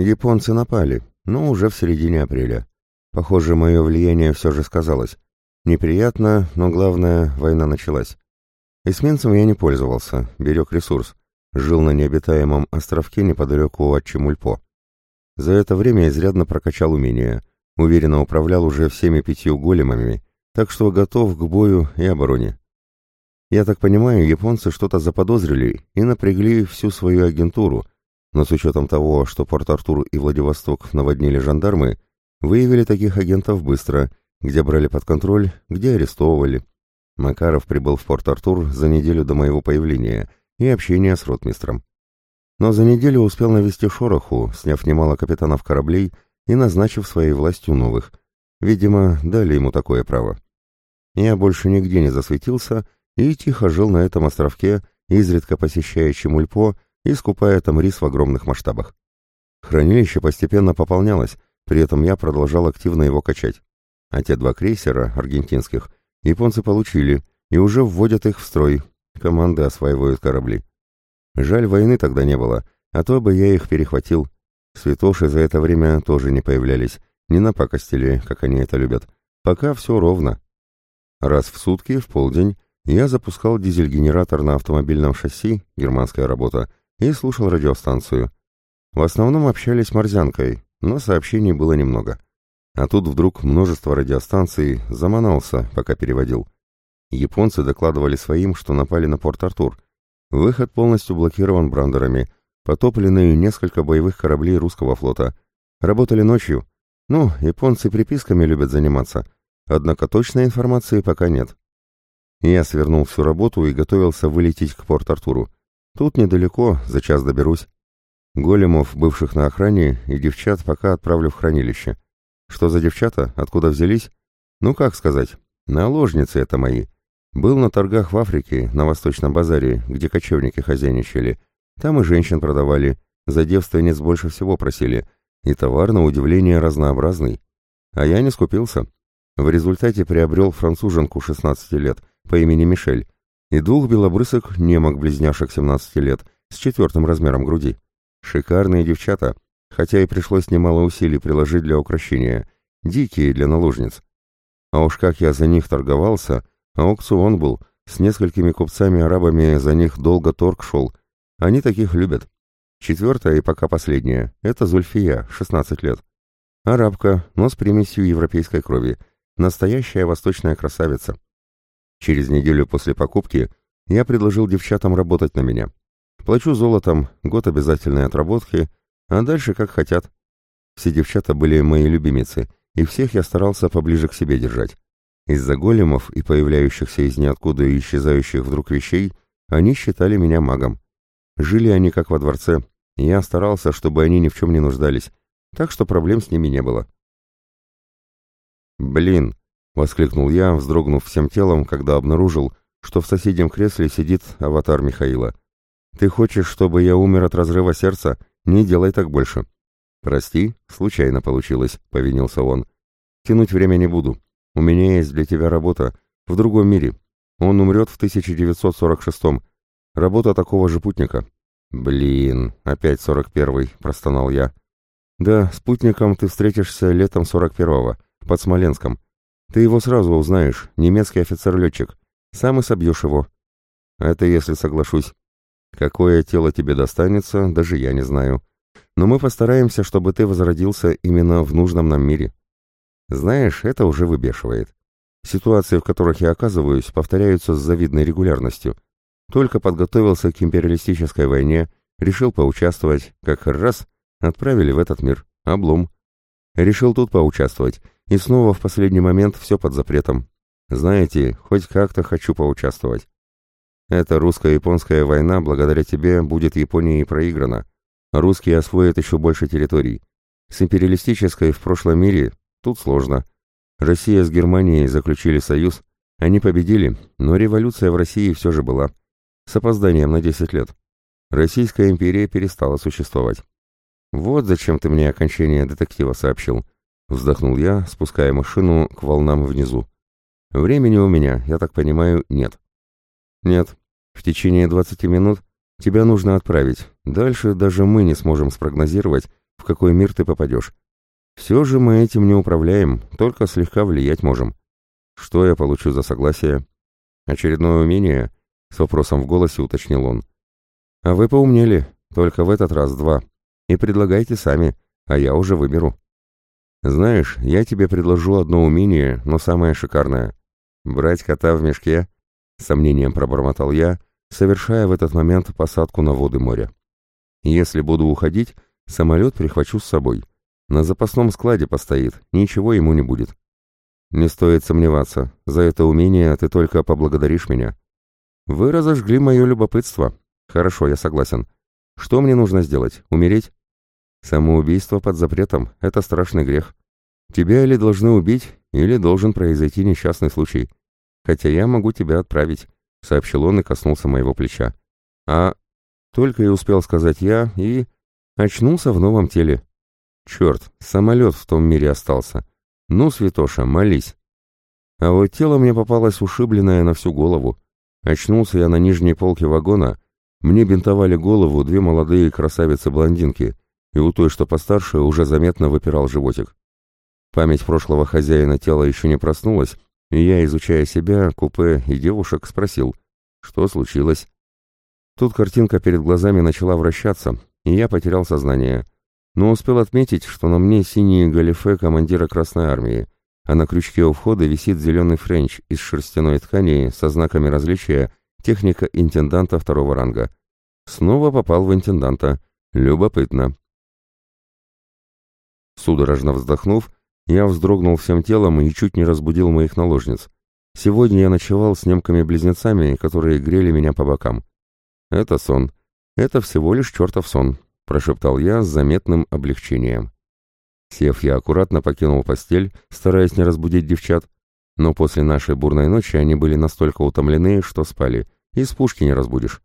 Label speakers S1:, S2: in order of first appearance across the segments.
S1: Японцы напали, но уже в середине апреля. Похоже, мое влияние все же сказалось. Неприятно, но главное, война началась. Эсминцем я не пользовался, берег ресурс. Жил на необитаемом островке неподалеку от Чемульпо. За это время изрядно прокачал умения. Уверенно управлял уже всеми пятью големами, так что готов к бою и обороне. Я так понимаю, японцы что-то заподозрили и напрягли всю свою агентуру, но с учетом того, что Порт-Артур и Владивосток наводнили жандармы, выявили таких агентов быстро, где брали под контроль, где арестовывали. Макаров прибыл в Порт-Артур за неделю до моего появления и общения с ротмистром. Но за неделю успел навести шороху, сняв немало капитанов кораблей и назначив своей властью новых. Видимо, дали ему такое право. Я больше нигде не засветился и тихо жил на этом островке, изредка посещая Чемульпо и скупая там рис в огромных масштабах. Хранилище постепенно пополнялось, при этом я продолжал активно его качать. А те два крейсера, аргентинских, японцы получили и уже вводят их в строй, команды осваивают корабли. Жаль, войны тогда не было, а то бы я их перехватил. Святоши за это время тоже не появлялись, не напакостили, как они это любят. Пока все ровно. Раз в сутки, в полдень, я запускал дизель-генератор на автомобильном шасси, германская работа, и слушал радиостанцию. В основном общались морзянкой, но сообщений было немного. А тут вдруг множество радиостанций заманался, пока переводил. Японцы докладывали своим, что напали на Порт-Артур. Выход полностью блокирован брандерами, потоплены несколько боевых кораблей русского флота. Работали ночью. Ну, японцы приписками любят заниматься, однако точной информации пока нет. Я свернул всю работу и готовился вылететь к Порт-Артуру. Тут недалеко, за час доберусь. Големов, бывших на охране, и девчат пока отправлю в хранилище. Что за девчата? Откуда взялись? Ну, как сказать, наложницы это мои. Был на торгах в Африке, на Восточном базаре, где кочевники хозяйничали. Там и женщин продавали, за девственниц больше всего просили, и товар, на удивление, разнообразный. А я не скупился. В результате приобрел француженку 16 лет, по имени Мишель, и двух белобрысок немок-близняшек 17 лет с четвертым размером груди. Шикарные девчата, хотя и пришлось немало усилий приложить для украшения, дикие для наложниц. А уж как я за них торговался, аукцион был, с несколькими купцами-арабами за них долго торг шел, они таких любят. Четвертая и пока последняя — это Зульфия, 16 лет. Арабка, но с примесью европейской крови, настоящая восточная красавица. Через неделю после покупки я предложил девчатам работать на меня. Плачу золотом, год обязательной отработки, а дальше как хотят. Все девчата были мои любимицы, и всех я старался поближе к себе держать. Из-за големов и появляющихся из ниоткуда и исчезающих вдруг вещей они считали меня магом. Жили они как во дворце, и я старался, чтобы они ни в чем не нуждались, так что проблем с ними не было. «Блин, — воскликнул я, вздрогнув всем телом, когда обнаружил, что в соседнем кресле сидит аватар Михаила. «Ты хочешь, чтобы я умер от разрыва сердца? Не делай так больше». «Прости, случайно получилось», — повинился он. «Тянуть время не буду. У меня есть для тебя работа. В другом мире. Он умрет в 1946-м. Работа такого же путника». «Блин, опять 41-й», — простонал я. «Да, спутником ты встретишься летом 41-го, под Смоленском. Ты его сразу узнаешь, немецкий офицер-летчик. Сам и собьешь его. Это если соглашусь. Какое тело тебе достанется, даже я не знаю. Но мы постараемся, чтобы ты возродился именно в нужном нам мире. Знаешь, это уже выбешивает. Ситуации, в которых я оказываюсь, повторяются с завидной регулярностью. Только подготовился к империалистической войне, решил поучаствовать, как раз отправили в этот мир. Облом. Решил тут поучаствовать, и снова в последний момент все под запретом. Знаете, хоть как-то хочу поучаствовать. Эта русско-японская война благодаря тебе будет Японией проиграна. Русские освоят еще больше территорий. С империалистической в прошлом мире тут сложно. Россия с Германией заключили союз. Они победили, но революция в России все же была. С опозданием на 10 лет. Российская империя перестала существовать. Вот зачем ты мне окончание детектива сообщил. Вздохнул я, спуская машину к волнам внизу. Времени у меня, я так понимаю, нет. Нет. В течение 20 минут тебя нужно отправить. Дальше даже мы не сможем спрогнозировать, в какой мир ты попадешь. Все же мы этим не управляем, только слегка влиять можем. Что я получу за согласие? Очередное умение? С вопросом в голосе уточнил он. А вы поумнели, только в этот раз два. И предлагайте сами, а я уже выберу. Знаешь, я тебе предложу одно умение, но самое шикарное. Брать кота в мешке, с сомнением пробормотал я, совершая в этот момент посадку на воды моря. Если буду уходить, самолет прихвачу с собой. На запасном складе постоит, ничего ему не будет. Не стоит сомневаться, за это умение ты только поблагодаришь меня. Вы разожгли мое любопытство. Хорошо, я согласен. Что мне нужно сделать? Умереть? Самоубийство под запретом — это страшный грех. Тебя или должны убить, или должен произойти несчастный случай. Хотя я могу тебя отправить, — сообщил он и коснулся моего плеча. А только и успел сказать я, и... Очнулся в новом теле. Черт, самолет в том мире остался. Ну, святоша, молись. А вот тело мне попалось ушибленное на всю голову. Очнулся я на нижней полке вагона. Мне бинтовали голову две молодые красавицы-блондинки, и у той, что постарше, уже заметно выпирал животик. Память прошлого хозяина тела еще не проснулась, и я, изучая себя, купе и девушек, спросил, что случилось. Тут картинка перед глазами начала вращаться, и я потерял сознание. Но успел отметить, что на мне синие галифе командира Красной Армии, а на крючке у входа висит зеленый френч из шерстяной ткани со знаками различия техника интенданта второго ранга. Снова попал в интенданта. Любопытно. Судорожно вздохнув, я вздрогнул всем телом и чуть не разбудил моих наложниц. Сегодня я ночевал с немками-близнецами, которые грели меня по бокам. Это сон. Это всего лишь чертов сон, прошептал я с заметным облегчением. Сев, я аккуратно покинул постель, стараясь не разбудить девчат, но после нашей бурной ночи они были настолько утомлены, что спали, и с пушки не разбудишь.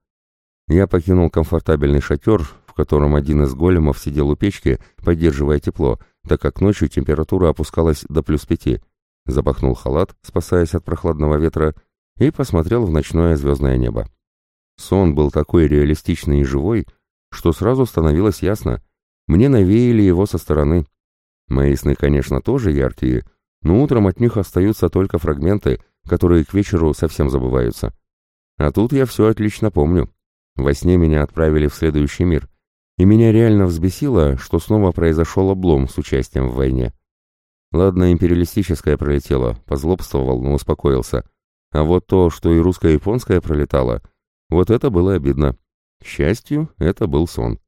S1: Я покинул комфортабельный шатер, котором один из големов сидел у печки, поддерживая тепло, так как ночью температура опускалась до плюс пяти. Запахнул халат, спасаясь от прохладного ветра, и посмотрел в ночное звездное небо. Сон был такой реалистичный и живой, что сразу становилось ясно. Мне навеяли его со стороны. Мои сны, конечно, тоже яркие, но утром от них остаются только фрагменты, которые к вечеру совсем забываются. А тут я все отлично помню. Во сне меня отправили в следующий мир, и меня реально взбесило, что снова произошел облом с участием в войне. Ладно, империалистическое пролетело, позлобствовал, но успокоился. А вот то, что и русско-японское пролетало, вот это было обидно. К счастью, это был сон.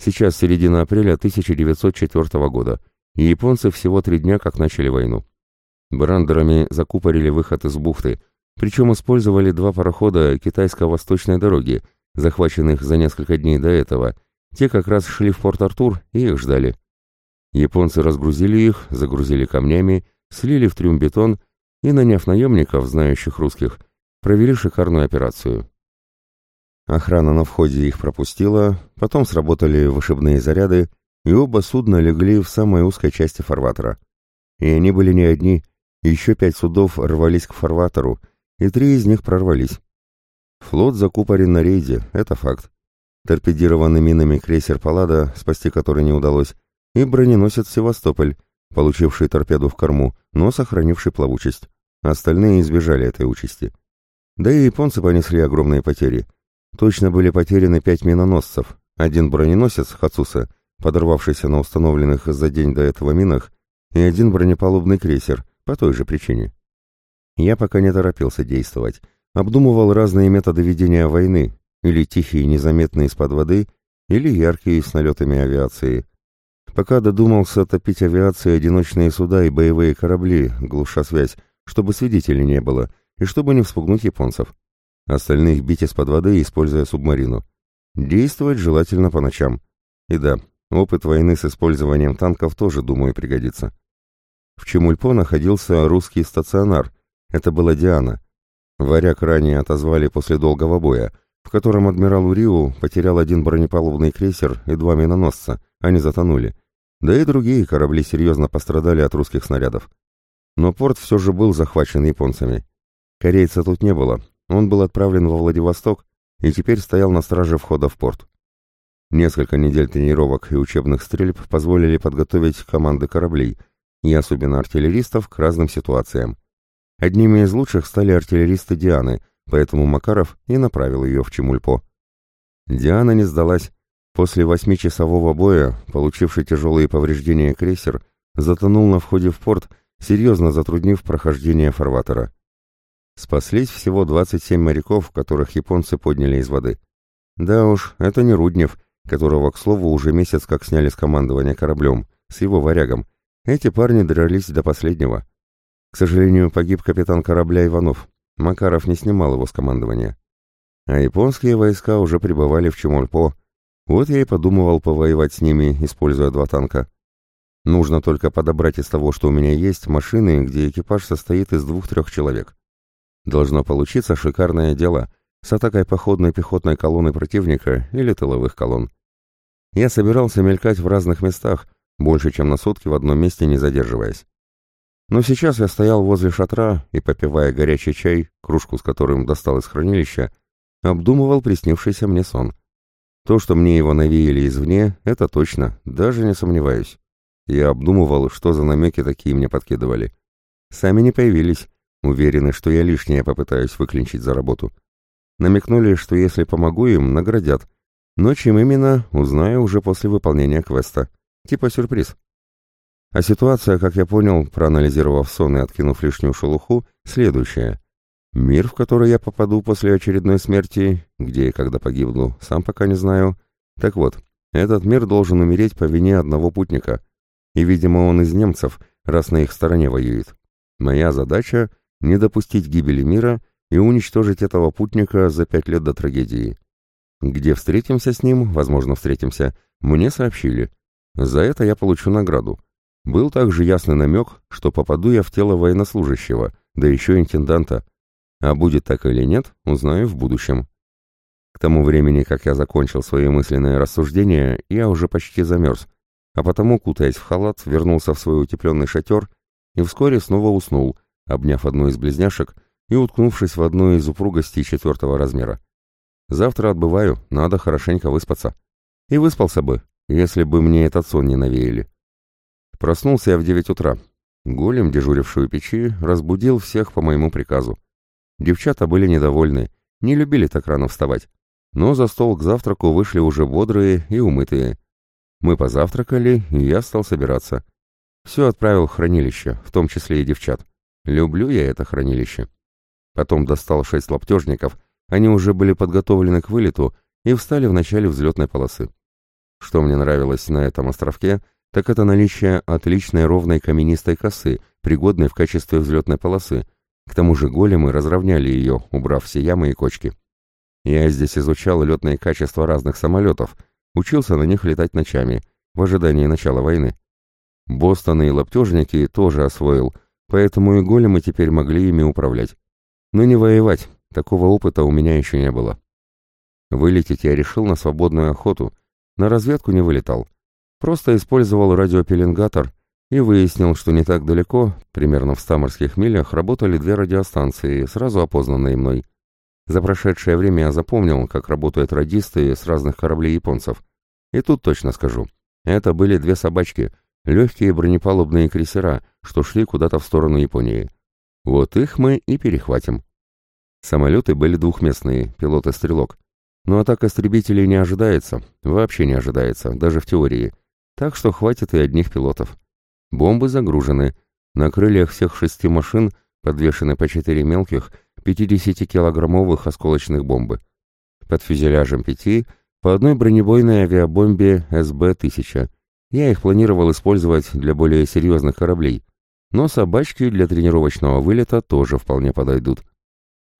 S1: Сейчас середина апреля 1904 года, и японцы всего три дня как начали войну. Брандерами закупорили выход из бухты, причем использовали два парохода китайско-восточной дороги – захваченных за несколько дней до этого, те как раз шли в Порт-Артур и их ждали. Японцы разгрузили их, загрузили камнями, слили в трюм бетон и, наняв наемников, знающих русских, провели шикарную операцию. Охрана на входе их пропустила, потом сработали вышибные заряды, и оба судна легли в самой узкой части фарватера. И они были не одни, еще пять судов рвались к фарватеру, и три из них прорвались. Флот закупорен на рейде, это факт. Торпедированный минами крейсер «Паллада», спасти который не удалось, и броненосец «Севастополь», получивший торпеду в корму, но сохранивший плавучесть. Остальные избежали этой участи. Да и японцы понесли огромные потери. Точно были потеряны пять миноносцев, один броненосец «Хацуса», подорвавшийся на установленных за день до этого минах, и один бронепалубный крейсер, по той же причине. Я пока не торопился действовать, обдумывал разные методы ведения войны, или тихие незаметные из-под воды, или яркие с налетами авиации. Пока додумался топить авиацией одиночные суда и боевые корабли, глуша связь, чтобы свидетелей не было, и чтобы не вспугнуть японцев. Остальных бить из-под воды, используя субмарину. Действовать желательно по ночам. И да, опыт войны с использованием танков тоже, думаю, пригодится. В Чемульпо находился русский стационар. Это была Диана. Варяг ранее отозвали после долгого боя, в котором адмирал Уриу потерял один бронепалубный крейсер и два миноносца, они затонули. Да и другие корабли серьезно пострадали от русских снарядов. Но порт все же был захвачен японцами. Корейца тут не было, он был отправлен во Владивосток и теперь стоял на страже входа в порт. Несколько недель тренировок и учебных стрельб позволили подготовить команды кораблей, и особенно артиллеристов, к разным ситуациям. Одними из лучших стали артиллеристы Дианы, поэтому Макаров и направил ее в Чемульпо. Диана не сдалась. После восьмичасового боя, получивший тяжелые повреждения крейсер, затонул на входе в порт, серьезно затруднив прохождение фарватера. Спаслись всего 27 моряков, которых японцы подняли из воды. Да уж, это не Руднев, которого, к слову, уже месяц как сняли с командования кораблем, с его варягом. Эти парни дрались до последнего. К сожалению, погиб капитан корабля Иванов. Макаров не снимал его с командования. А японские войска уже прибывали в Чемульпо. Вот я и подумывал повоевать с ними, используя два танка. Нужно только подобрать из того, что у меня есть, машины, где экипаж состоит из двух-трех человек. Должно получиться шикарное дело с атакой походной пехотной колонны противника или тыловых колонн. Я собирался мелькать в разных местах, больше чем на сутки в одном месте не задерживаясь. Но сейчас я стоял возле шатра и, попивая горячий чай, кружку с которым достал из хранилища, обдумывал приснившийся мне сон. То, что мне его навеяли извне, это точно, даже не сомневаюсь. Я обдумывал, что за намеки такие мне подкидывали. Сами не появились, уверены, что я лишнее попытаюсь выклинчить за работу. Намекнули, что если помогу им, наградят, но чем именно, узнаю уже после выполнения квеста. Типа сюрприз. А ситуация, как я понял, проанализировав сон и откинув лишнюю шелуху, следующая. Мир, в который я попаду после очередной смерти, где и когда погибну, сам пока не знаю. Так вот, этот мир должен умереть по вине одного путника. И, видимо, он из немцев, раз на их стороне воюет. Моя задача — не допустить гибели мира и уничтожить этого путника за пять лет до трагедии. Где встретимся с ним, возможно, встретимся, мне сообщили. За это я получу награду. Был также ясный намек, что попаду я в тело военнослужащего, да еще интенданта. А будет так или нет, узнаю в будущем. К тому времени, как я закончил свои мысленные рассуждения, я уже почти замерз, а потому, кутаясь в халат, вернулся в свой утепленный шатер и вскоре снова уснул, обняв одну из близняшек и уткнувшись в одну из упругостей четвертого размера. Завтра отбываю, надо хорошенько выспаться. И выспался бы, если бы мне этот сон не навеяли. Проснулся я в девять утра. Голем, дежуривший у печи, разбудил всех по моему приказу. Девчата были недовольны, не любили так рано вставать. Но за стол к завтраку вышли уже бодрые и умытые. Мы позавтракали, и я стал собираться. Все отправил в хранилище, в том числе и девчат. Люблю я это хранилище. Потом достал шесть лаптежников они уже были подготовлены к вылету и встали в начале взлетной полосы. Что мне нравилось на этом островке, так это наличие отличной ровной каменистой косы, пригодной в качестве взлетной полосы. К тому же големы разровняли ее, убрав все ямы и кочки. Я здесь изучал летные качества разных самолетов, учился на них летать ночами, в ожидании начала войны. Бостоны и лаптежники тоже освоил, поэтому и големы теперь могли ими управлять. Но не воевать, Такого опыта у меня еще не было. Вылететь я решил на свободную охоту. На разведку не вылетал. Просто использовал радиопеленгатор и выяснил, что не так далеко, примерно в 100 морских милях, работали две радиостанции, сразу опознанные мной. За прошедшее время я запомнил, как работают радисты с разных кораблей японцев. И тут точно скажу. Это были две собачки, легкие бронепалубные крейсера, что шли куда-то в сторону Японии. Вот их мы и перехватим. Самолеты были двухместные, пилот и стрелок. Но атака истребителей не ожидается, вообще не ожидается, даже в теории. Так что хватит и одних пилотов. Бомбы загружены. На крыльях всех шести машин подвешены по четыре мелких 50-килограммовых осколочных бомбы. Под фюзеляжем пяти по одной бронебойной авиабомбе СБ-1000. Я их планировал использовать для более серьезных кораблей. Но собачки для тренировочного вылета тоже вполне подойдут.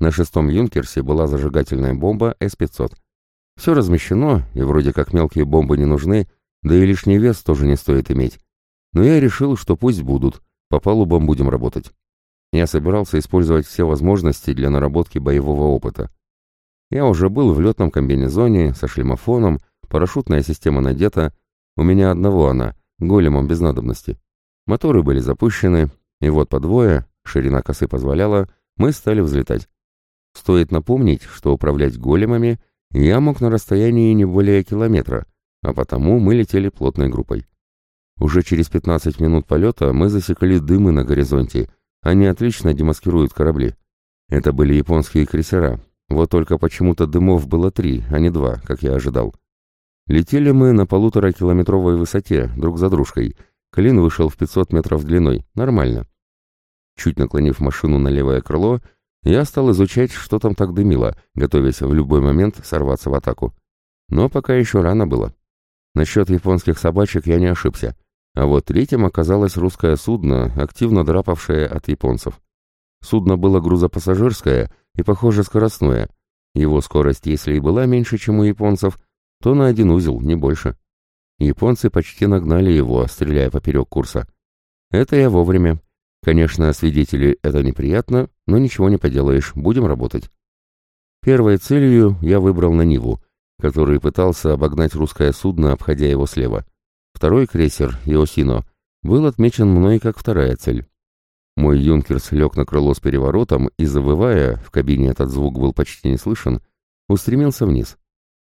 S1: На шестом «Юнкерсе» была зажигательная бомба С-500. Все размещено, и вроде как мелкие бомбы не нужны, да и лишний вес тоже не стоит иметь. Но я решил, что пусть будут, по палубам будем работать. Я собирался использовать все возможности для наработки боевого опыта. Я уже был в летном комбинезоне, со шлемофоном, парашютная система надета, у меня одного она, големом без надобности. Моторы были запущены, и вот по двое, ширина косы позволяла, мы стали взлетать. Стоит напомнить, что управлять големами я мог на расстоянии не более километра, а потому мы летели плотной группой. Уже через 15 минут полета мы засекли дымы на горизонте. Они отлично демаскируют корабли. Это были японские крейсера. Вот только почему-то дымов было три, а не два, как я ожидал. Летели мы на полутора километровой высоте, друг за дружкой. Клин вышел в 500 метров длиной. Нормально. Чуть наклонив машину на левое крыло, я стал изучать, что там так дымило, готовясь в любой момент сорваться в атаку. Но пока еще рано было. Насчет японских собачек я не ошибся. А вот третьим оказалось русское судно, активно драпавшее от японцев. Судно было грузопассажирское и, похоже, скоростное. Его скорость, если и была меньше, чем у японцев, то на один узел, не больше. Японцы почти нагнали его, стреляя поперек курса. Это я вовремя. Конечно, свидетели это неприятно, но ничего не поделаешь, будем работать. Первой целью я выбрал на Ниву, который пытался обогнать русское судно, обходя его слева. Второй крейсер, Иосино, был отмечен мной как вторая цель. Мой юнкерс лег на крыло с переворотом и, завывая, в кабине этот звук был почти не слышен, устремился вниз.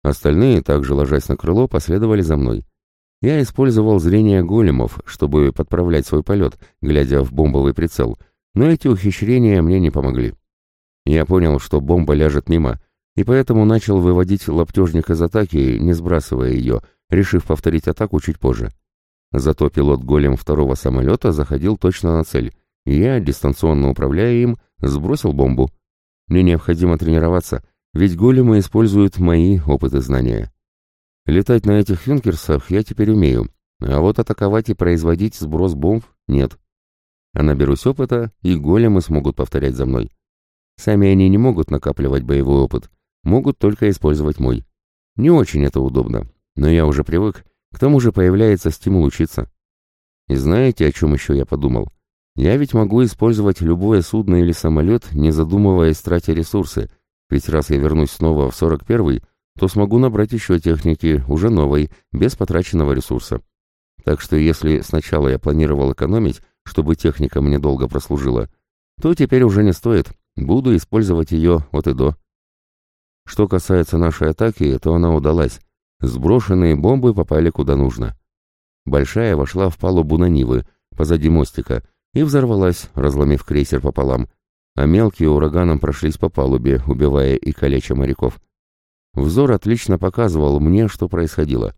S1: Остальные, также ложась на крыло, последовали за мной. Я использовал зрение големов, чтобы подправлять свой полет, глядя в бомбовый прицел, но эти ухищрения мне не помогли. Я понял, что бомба ляжет мимо, и поэтому начал выводить лаптежник из атаки, не сбрасывая ее, решив повторить атаку чуть позже. Зато пилот-голем второго самолета заходил точно на цель, и я, дистанционно управляя им, сбросил бомбу. Мне необходимо тренироваться, ведь големы используют мои опыты знания. Летать на этих юнкерсах я теперь умею, а вот атаковать и производить сброс бомб нет. А наберусь опыта, и големы смогут повторять за мной. Сами они не могут накапливать боевой опыт, могут только использовать мой. Не очень это удобно, но я уже привык, к тому же появляется стимул учиться. И знаете, о чем еще я подумал? Я ведь могу использовать любое судно или самолет, не задумываясь тратя ресурсы, ведь раз я вернусь снова в 41-й, то смогу набрать еще техники, уже новой, без потраченного ресурса. Так что если сначала я планировал экономить, чтобы техника мне долго прослужила, то теперь уже не стоит, буду использовать ее от и до. Что касается нашей атаки, то она удалась, Сброшенные бомбы попали куда нужно. Большая вошла в палубу на Нивы, позади мостика, и взорвалась, разломив крейсер пополам, а мелкие ураганом прошлись по палубе, убивая и калеча моряков. Взор отлично показывал мне, что происходило.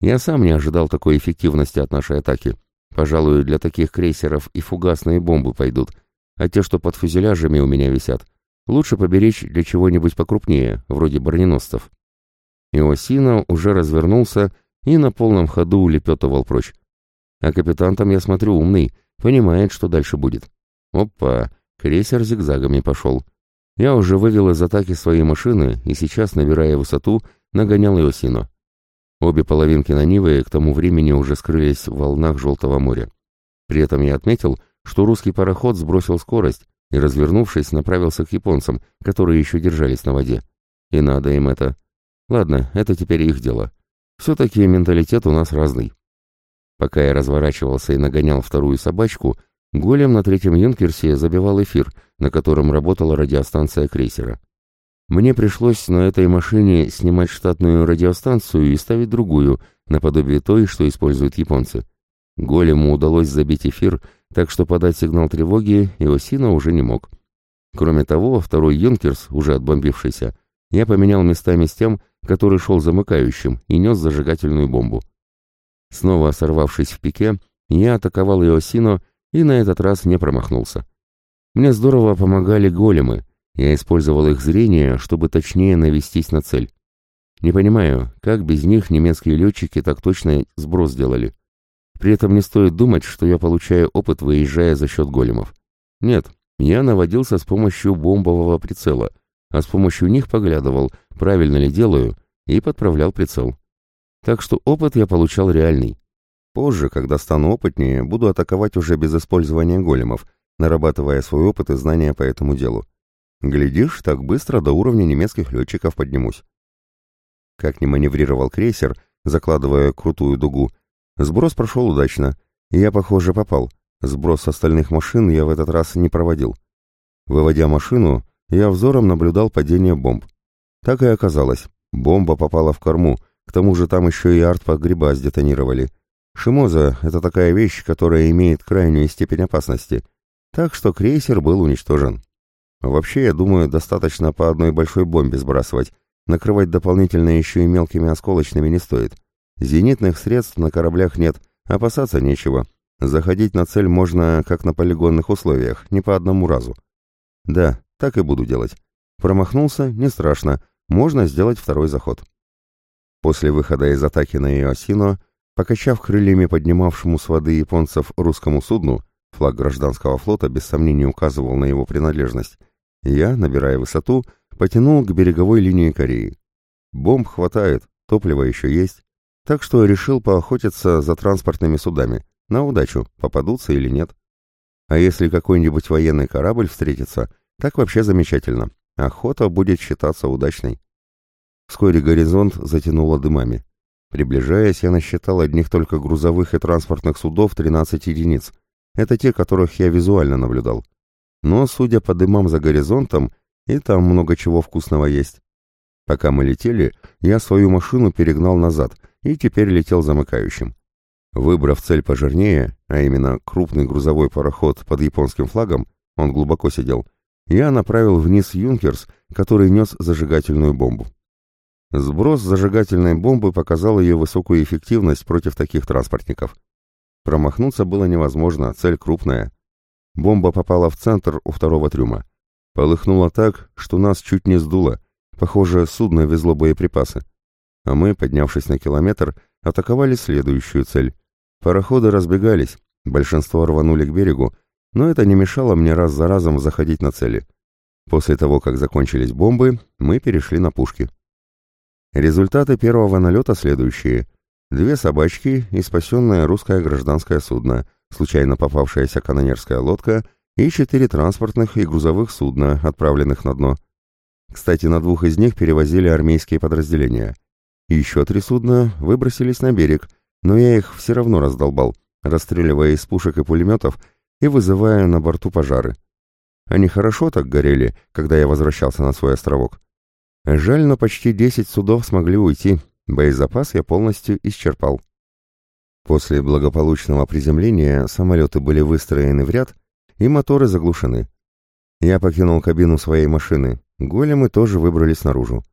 S1: Я сам не ожидал такой эффективности от нашей атаки. Пожалуй, для таких крейсеров и фугасные бомбы пойдут, а те, что под фюзеляжами у меня висят, лучше поберечь для чего-нибудь покрупнее, вроде броненосцев. Иосина уже развернулся и на полном ходу улепетывал прочь. А капитан там, я смотрю, умный, понимает, что дальше будет. Опа, крейсер зигзагами пошел. Я уже вывел из атаки свои машины и сейчас, набирая высоту, нагонял Иосину. Обе половинки на Нивы к тому времени уже скрылись в волнах Желтого моря. При этом я отметил, что русский пароход сбросил скорость и, развернувшись, направился к японцам, которые еще держались на воде. И надо им это. Ладно, это теперь их дело. Все-таки менталитет у нас разный. Пока я разворачивался и нагонял вторую собачку, голем на третьем юнкерсе забивал эфир, на котором работала радиостанция крейсера. Мне пришлось на этой машине снимать штатную радиостанцию и ставить другую, наподобие той, что используют японцы. Голему удалось забить эфир, так что подать сигнал тревоги Иосина уже не мог. Кроме того, второй юнкерс, уже отбомбившийся, я поменял местами с тем, который шел замыкающим и нес зажигательную бомбу. Снова сорвавшись в пике, я атаковал Иосино и на этот раз не промахнулся. Мне здорово помогали големы, я использовал их зрение, чтобы точнее навестись на цель. Не понимаю, как без них немецкие летчики так точно сброс сделали. При этом не стоит думать, что я получаю опыт, выезжая за счет големов. Нет, я наводился с помощью бомбового прицела — а с помощью них поглядывал, правильно ли делаю, и подправлял прицел. Так что опыт я получал реальный. Позже, когда стану опытнее, буду атаковать уже без использования големов, нарабатывая свой опыт и знания по этому делу. Глядишь, так быстро до уровня немецких летчиков поднимусь. Как ни маневрировал крейсер, закладывая крутую дугу, сброс прошел удачно, я, похоже, попал. Сброс остальных машин я в этот раз не проводил. Выводя машину, я взором наблюдал падение бомб. Так и оказалось. Бомба попала в корму, К тому же там еще и артпогреба сдетонировали. Шимоза — это такая вещь, которая имеет крайнюю степень опасности. Так что крейсер был уничтожен. Вообще, я думаю, достаточно по одной большой бомбе сбрасывать. Накрывать дополнительно еще и мелкими осколочными не стоит. Зенитных средств на кораблях нет, опасаться нечего. Заходить на цель можно, как на полигонных условиях, не по одному разу. Да, так и буду делать. Промахнулся, не страшно, можно сделать второй заход. После выхода из атаки на Иосино, покачав крыльями поднимавшему с воды японцев русскому судну, флаг гражданского флота без сомнений указывал на его принадлежность, я, набирая высоту, потянул к береговой линии Кореи. Бомб хватает, топлива еще есть, так что решил поохотиться за транспортными судами. На удачу, попадутся или нет. А если какой-нибудь военный корабль встретится, так вообще замечательно. Охота будет считаться удачной. Вскоре горизонт затянуло дымами. Приближаясь, я насчитал одних только грузовых и транспортных судов 13 единиц. Это те, которых я визуально наблюдал. Но, судя по дымам за горизонтом, и там много чего вкусного есть. Пока мы летели, я свою машину перегнал назад и теперь летел замыкающим. Выбрав цель пожирнее, а именно крупный грузовой пароход под японским флагом, он глубоко сидел, я направил вниз «Юнкерс», который нес зажигательную бомбу. Сброс зажигательной бомбы показал ее высокую эффективность против таких транспортников. Промахнуться было невозможно, цель крупная. Бомба попала в центр у второго трюма. Полыхнула так, что нас чуть не сдуло. Похоже, судно везло боеприпасы. А мы, поднявшись на километр, атаковали следующую цель. Пароходы разбегались, большинство рванули к берегу, но это не мешало мне раз за разом заходить на цели. После того, как закончились бомбы, мы перешли на пушки. Результаты первого налета следующие. Две собачки и спасенное русское гражданское судно, случайно попавшаяся канонерская лодка и четыре транспортных и грузовых судна, отправленных на дно. Кстати, на двух из них перевозили армейские подразделения. Еще три судна выбросились на берег, но я их все равно раздолбал, расстреливая из пушек и пулеметов и вызывая на борту пожары. Они хорошо так горели, когда я возвращался на свой островок. Жаль, но почти десять судов смогли уйти, боезапас я полностью исчерпал. После благополучного приземления самолеты были выстроены в ряд, и моторы заглушены. Я покинул кабину своей машины, големы тоже выбрались наружу.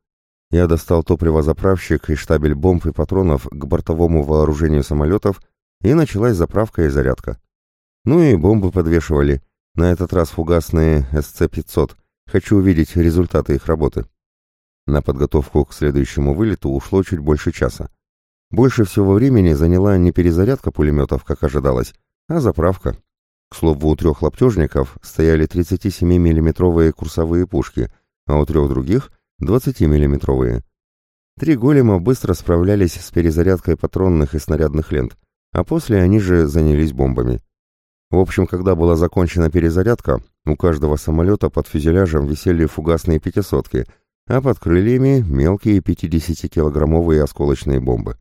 S1: Я достал топливозаправщик и штабель бомб и патронов к бортовому вооружению самолетов, и началась заправка и зарядка. Ну и бомбы подвешивали, на этот раз фугасные СЦ-500. Хочу увидеть результаты их работы. На подготовку к следующему вылету ушло чуть больше часа. Больше всего времени заняла не перезарядка пулеметов, как ожидалось, а заправка. К слову, у трех лаптежников стояли 37 миллиметровые курсовые пушки, а у трех других — 20 миллиметровые Три голема быстро справлялись с перезарядкой патронных и снарядных лент, а после они же занялись бомбами. В общем, когда была закончена перезарядка, у каждого самолета под фюзеляжем висели фугасные пятисотки, а под крыльями мелкие 50-килограммовые осколочные бомбы.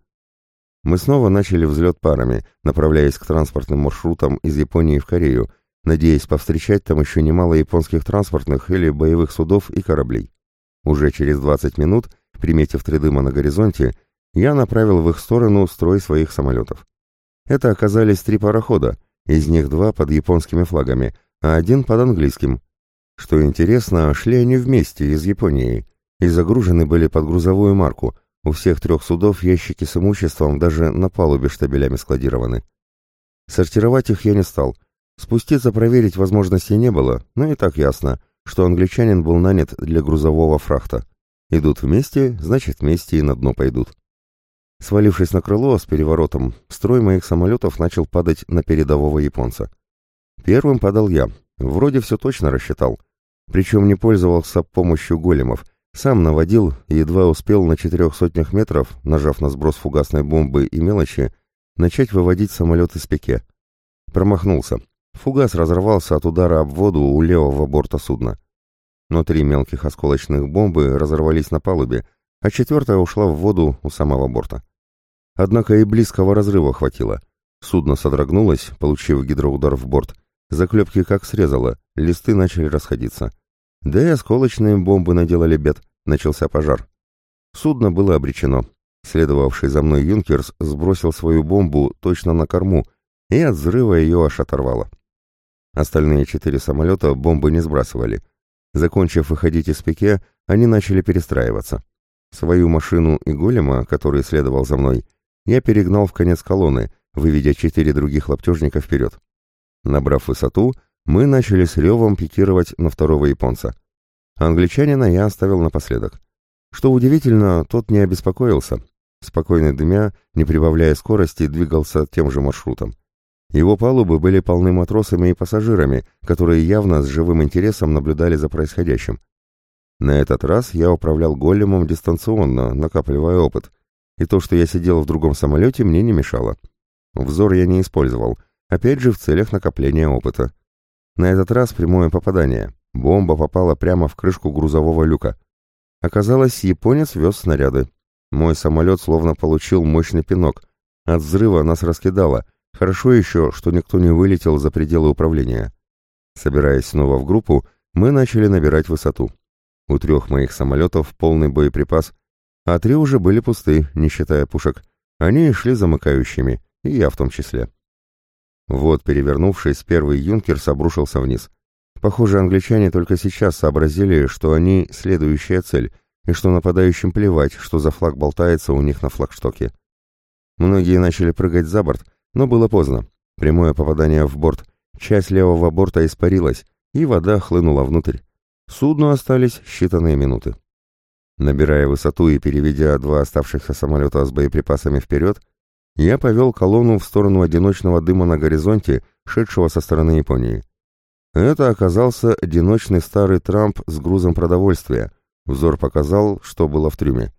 S1: Мы снова начали взлет парами, направляясь к транспортным маршрутам из Японии в Корею, надеясь повстречать там еще немало японских транспортных или боевых судов и кораблей. Уже через 20 минут, приметив три дыма на горизонте, я направил в их сторону строй своих самолетов. Это оказались три парохода, из них два под японскими флагами, а один под английским. Что интересно, шли они вместе из Японии и загружены были под грузовую марку, у всех трех судов ящики с имуществом даже на палубе штабелями складированы. Сортировать их я не стал. Спуститься проверить возможности не было, но и так ясно, что англичанин был нанят для грузового фрахта. Идут вместе, значит вместе и на дно пойдут. Свалившись на крыло с переворотом, строй моих самолетов начал падать на передового японца. Первым падал я, вроде все точно рассчитал, причем не пользовался помощью големов, сам наводил и едва успел на четырех сотнях метров, нажав на сброс фугасной бомбы и мелочи, начать выводить самолет из пике. Промахнулся. Фугас разорвался от удара об воду у левого борта судна. Но три мелких осколочных бомбы разорвались на палубе, а четвертая ушла в воду у самого борта. Однако и близкого разрыва хватило. Судно содрогнулось, получив гидроудар в борт. Заклепки как срезало, листы начали расходиться. Да и осколочные бомбы наделали бед, начался пожар. Судно было обречено. Следовавший за мной Юнкерс сбросил свою бомбу точно на корму, и от взрыва ее аж оторвало. Остальные четыре самолета бомбы не сбрасывали. Закончив выходить из пике, они начали перестраиваться. Свою машину и голема, который следовал за мной, я перегнал в конец колонны, выведя четыре других лаптежника вперед. Набрав высоту, мы начали с ревом пикировать на второго японца. Англичанина я оставил напоследок. Что удивительно, тот не обеспокоился. Спокойно дымя, не прибавляя скорости, двигался тем же маршрутом. Его палубы были полны матросами и пассажирами, которые явно с живым интересом наблюдали за происходящим. На этот раз я управлял големом дистанционно, накапливая опыт, и то, что я сидел в другом самолете, мне не мешало. Взор я не использовал, опять же в целях накопления опыта. На этот раз прямое попадание. Бомба попала прямо в крышку грузового люка. Оказалось, японец вез снаряды. Мой самолет словно получил мощный пинок. От взрыва нас раскидало, Хорошо еще, что никто не вылетел за пределы управления. Собираясь снова в группу, мы начали набирать высоту. У трех моих самолетов полный боеприпас, а три уже были пусты, не считая пушек. Они шли замыкающими, и я в том числе. Вот, перевернувшись, первый «Юнкерс» обрушился вниз. Похоже, англичане только сейчас сообразили, что они следующая цель, и что нападающим плевать, что за флаг болтается у них на флагштоке. Многие начали прыгать за борт, но было поздно. Прямое попадание в борт. Часть левого борта испарилась, и вода хлынула внутрь. Судну остались считанные минуты. Набирая высоту и переведя два оставшихся самолета с боеприпасами вперед, я повел колонну в сторону одиночного дыма на горизонте, шедшего со стороны Японии. Это оказался одиночный старый Трамп с грузом продовольствия. Взор показал, что было в трюме.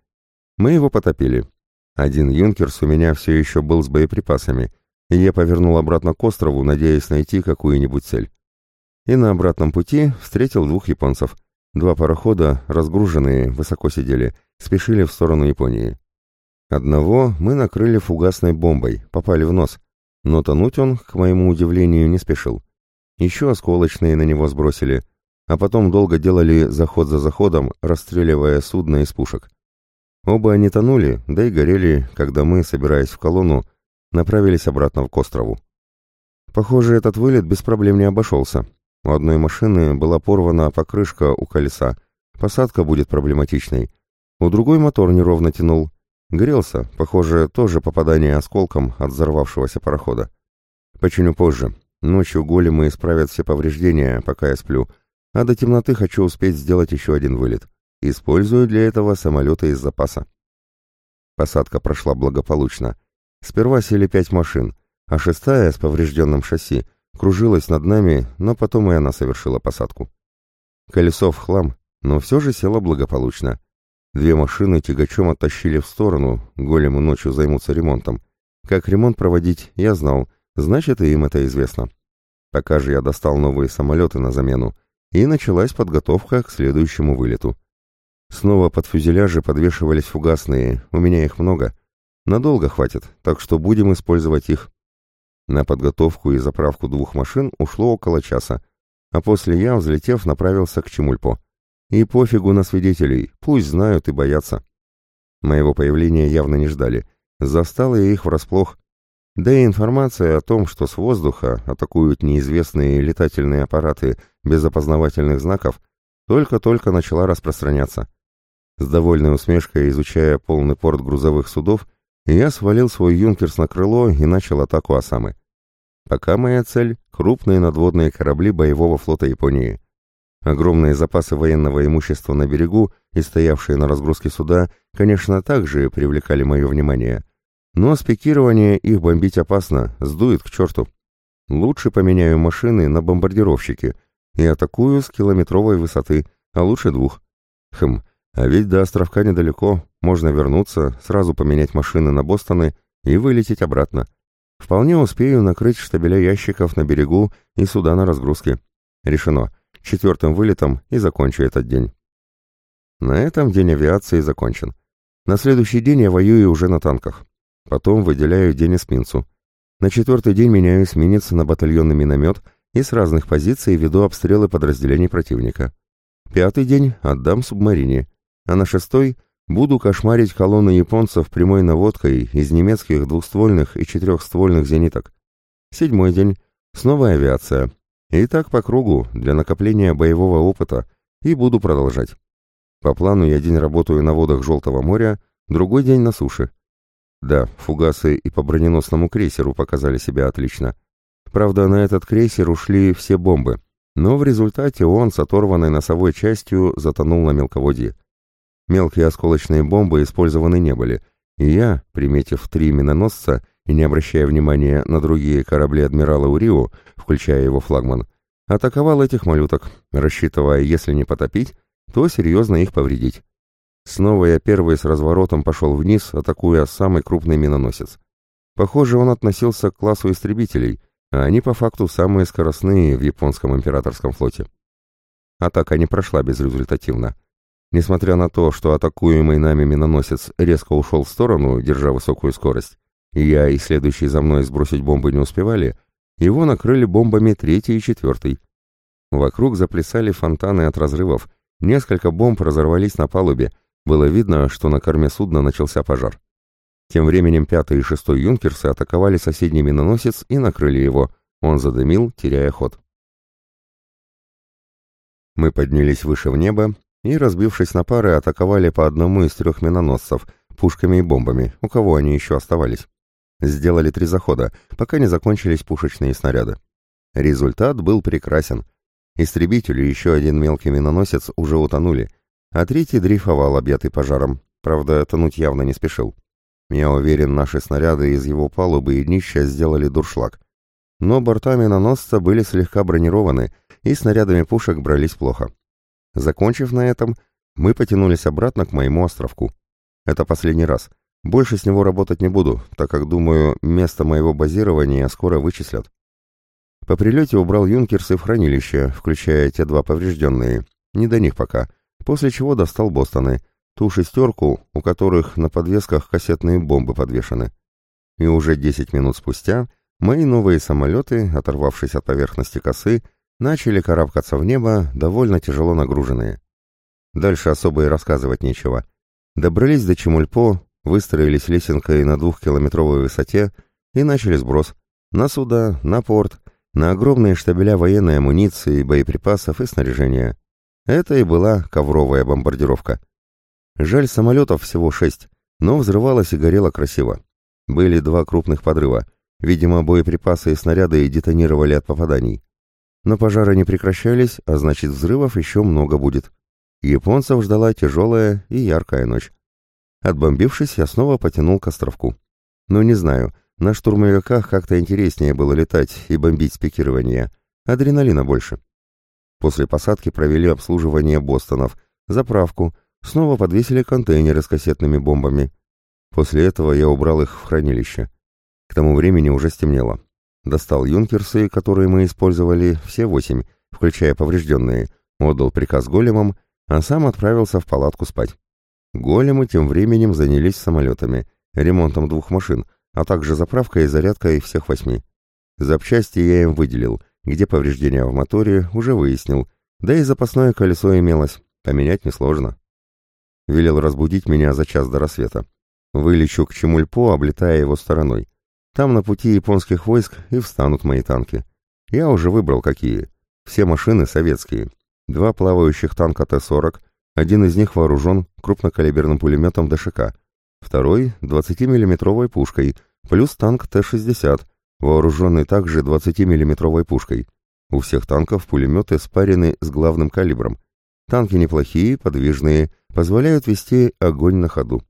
S1: Мы его потопили. Один «Юнкерс» у меня все еще был с боеприпасами, и я повернул обратно к острову, надеясь найти какую-нибудь цель. И на обратном пути встретил двух японцев. Два парохода, разгруженные, высоко сидели, спешили в сторону Японии. Одного мы накрыли фугасной бомбой, попали в нос, но тонуть он, к моему удивлению, не спешил. Еще осколочные на него сбросили, а потом долго делали заход за заходом, расстреливая судно из пушек. Оба они тонули, да и горели, когда мы, собираясь в колонну, направились обратно к острову. Похоже, этот вылет без проблем не обошелся. У одной машины была порвана покрышка у колеса, посадка будет проблематичной. У другой мотор неровно тянул. Грелся, похоже, тоже попадание осколком от взорвавшегося парохода. Починю позже. Ночью големы исправят все повреждения, пока я сплю, а до темноты хочу успеть сделать еще один вылет. Использую для этого самолеты из запаса. Посадка прошла благополучно. Сперва сели пять машин, а шестая с поврежденным шасси кружилась над нами, но потом и она совершила посадку. Колесо в хлам, но все же село благополучно. Две машины тягачом оттащили в сторону, големы ночью займутся ремонтом. Как ремонт проводить, я знал, значит и им это известно. Пока же я достал новые самолеты на замену, и началась подготовка к следующему вылету. Снова под фюзеляжи подвешивались фугасные, у меня их много — Надолго хватит, так что будем использовать их. На подготовку и заправку двух машин ушло около часа, а после я, взлетев, направился к Чемульпо. И пофигу на свидетелей, пусть знают и боятся. Моего появления явно не ждали. Застал я их врасплох. Да и информация о том, что с воздуха атакуют неизвестные летательные аппараты без опознавательных знаков, только-только начала распространяться. С довольной усмешкой, изучая полный порт грузовых судов, я свалил свой юнкерс на крыло и начал атаку Осамы. Пока моя цель — крупные надводные корабли боевого флота Японии. Огромные запасы военного имущества на берегу и стоявшие на разгрузке суда, конечно, также привлекали мое внимание. Но с пикирования их бомбить опасно, сдует к черту. Лучше поменяю машины на бомбардировщики и атакую с километровой высоты, а лучше двух. Хм, а ведь до островка недалеко, можно вернуться, сразу поменять машины на Бостоны и вылететь обратно. Вполне успею накрыть штабеля ящиков на берегу и суда на разгрузке. Решено. Четвертым вылетом и закончу этот день. На этом день авиации закончен. На следующий день я воюю уже на танках. Потом выделяю день эсминцу. На четвертый день меняю эсминец на батальонный миномет и с разных позиций веду обстрелы подразделений противника. Пятый день отдам субмарине а на шестой буду кошмарить колонны японцев прямой наводкой из немецких двухствольных и четырехствольных зениток. Седьмой день. Снова авиация. И так по кругу, для накопления боевого опыта, и буду продолжать. По плану я день работаю на водах Желтого моря, другой день на суше. Да, фугасы и по броненосному крейсеру показали себя отлично. Правда, на этот крейсер ушли все бомбы, но в результате он с оторванной носовой частью затонул на мелководье. Мелкие осколочные бомбы использованы не были, и я, приметив три миноносца и не обращая внимания на другие корабли адмирала Урио, включая его флагман, атаковал этих малюток, рассчитывая, если не потопить, то серьезно их повредить. Снова я первый с разворотом пошел вниз, атакуя самый крупный миноносец. Похоже, он относился к классу истребителей, а они по факту самые скоростные в японском императорском флоте. Атака не прошла безрезультативно. Несмотря на то, что атакуемый нами миноносец резко ушел в сторону, держа высокую скорость, и я и следующий за мной сбросить бомбы не успевали, его накрыли бомбами третий и четвертый. Вокруг заплясали фонтаны от разрывов, несколько бомб разорвались на палубе, было видно, что на корме судна начался пожар. Тем временем пятый и шестой юнкерсы атаковали соседний миноносец и накрыли его. Он задымил, теряя ход. Мы поднялись выше в небо и, разбившись на пары, атаковали по одному из трех миноносцев, пушками и бомбами, у кого они еще оставались. Сделали три захода, пока не закончились пушечные снаряды. Результат был прекрасен. Истребитель и еще один мелкий миноносец уже утонули, а третий дрейфовал, объятый пожаром. Правда, тонуть явно не спешил. Я уверен, наши снаряды из его палубы и днища сделали дуршлаг. Но борта миноносца были слегка бронированы, и снарядами пушек брались плохо. Закончив на этом, мы потянулись обратно к моему островку. Это последний раз. Больше с него работать не буду, так как, думаю, место моего базирования скоро вычислят. По прилете убрал юнкерсы в хранилище, включая те два поврежденные. Не до них пока. После чего достал Бостоны, ту шестерку, у которых на подвесках кассетные бомбы подвешены. И уже 10 минут спустя мои новые самолеты, оторвавшись от поверхности косы, начали карабкаться в небо, довольно тяжело нагруженные. Дальше особо и рассказывать нечего. Добрались до Чемульпо, выстроились лесенкой на двухкилометровой высоте и начали сброс. На суда, на порт, на огромные штабеля военной амуниции, боеприпасов и снаряжения. Это и была ковровая бомбардировка. Жаль, самолетов всего шесть, но взрывалось и горело красиво. Были два крупных подрыва. Видимо, боеприпасы и снаряды детонировали от попаданий. Но пожары не прекращались, а значит взрывов еще много будет. Японцев ждала тяжелая и яркая ночь. Отбомбившись, я снова потянул к островку. Но не знаю, на штурмовиках как-то интереснее было летать и бомбить спикирование. Адреналина больше. После посадки провели обслуживание Бостонов, заправку, снова подвесили контейнеры с кассетными бомбами. После этого я убрал их в хранилище. К тому времени уже стемнело. Достал юнкерсы, которые мы использовали, все восемь, включая поврежденные, отдал приказ големам, а сам отправился в палатку спать. Големы тем временем занялись самолетами, ремонтом двух машин, а также заправкой и зарядкой всех восьми. Запчасти я им выделил, где повреждения в моторе уже выяснил, да и запасное колесо имелось, поменять несложно. Велел разбудить меня за час до рассвета. Вылечу к Чемульпо, облетая его стороной. Там на пути японских войск и встанут мои танки. Я уже выбрал какие. Все машины советские. Два плавающих танка Т-40, один из них вооружен крупнокалиберным пулеметом ДШК, второй — 20-миллиметровой пушкой, плюс танк Т-60, вооруженный также 20-миллиметровой пушкой. У всех танков пулеметы спарены с главным калибром. Танки неплохие, подвижные, позволяют вести огонь на ходу.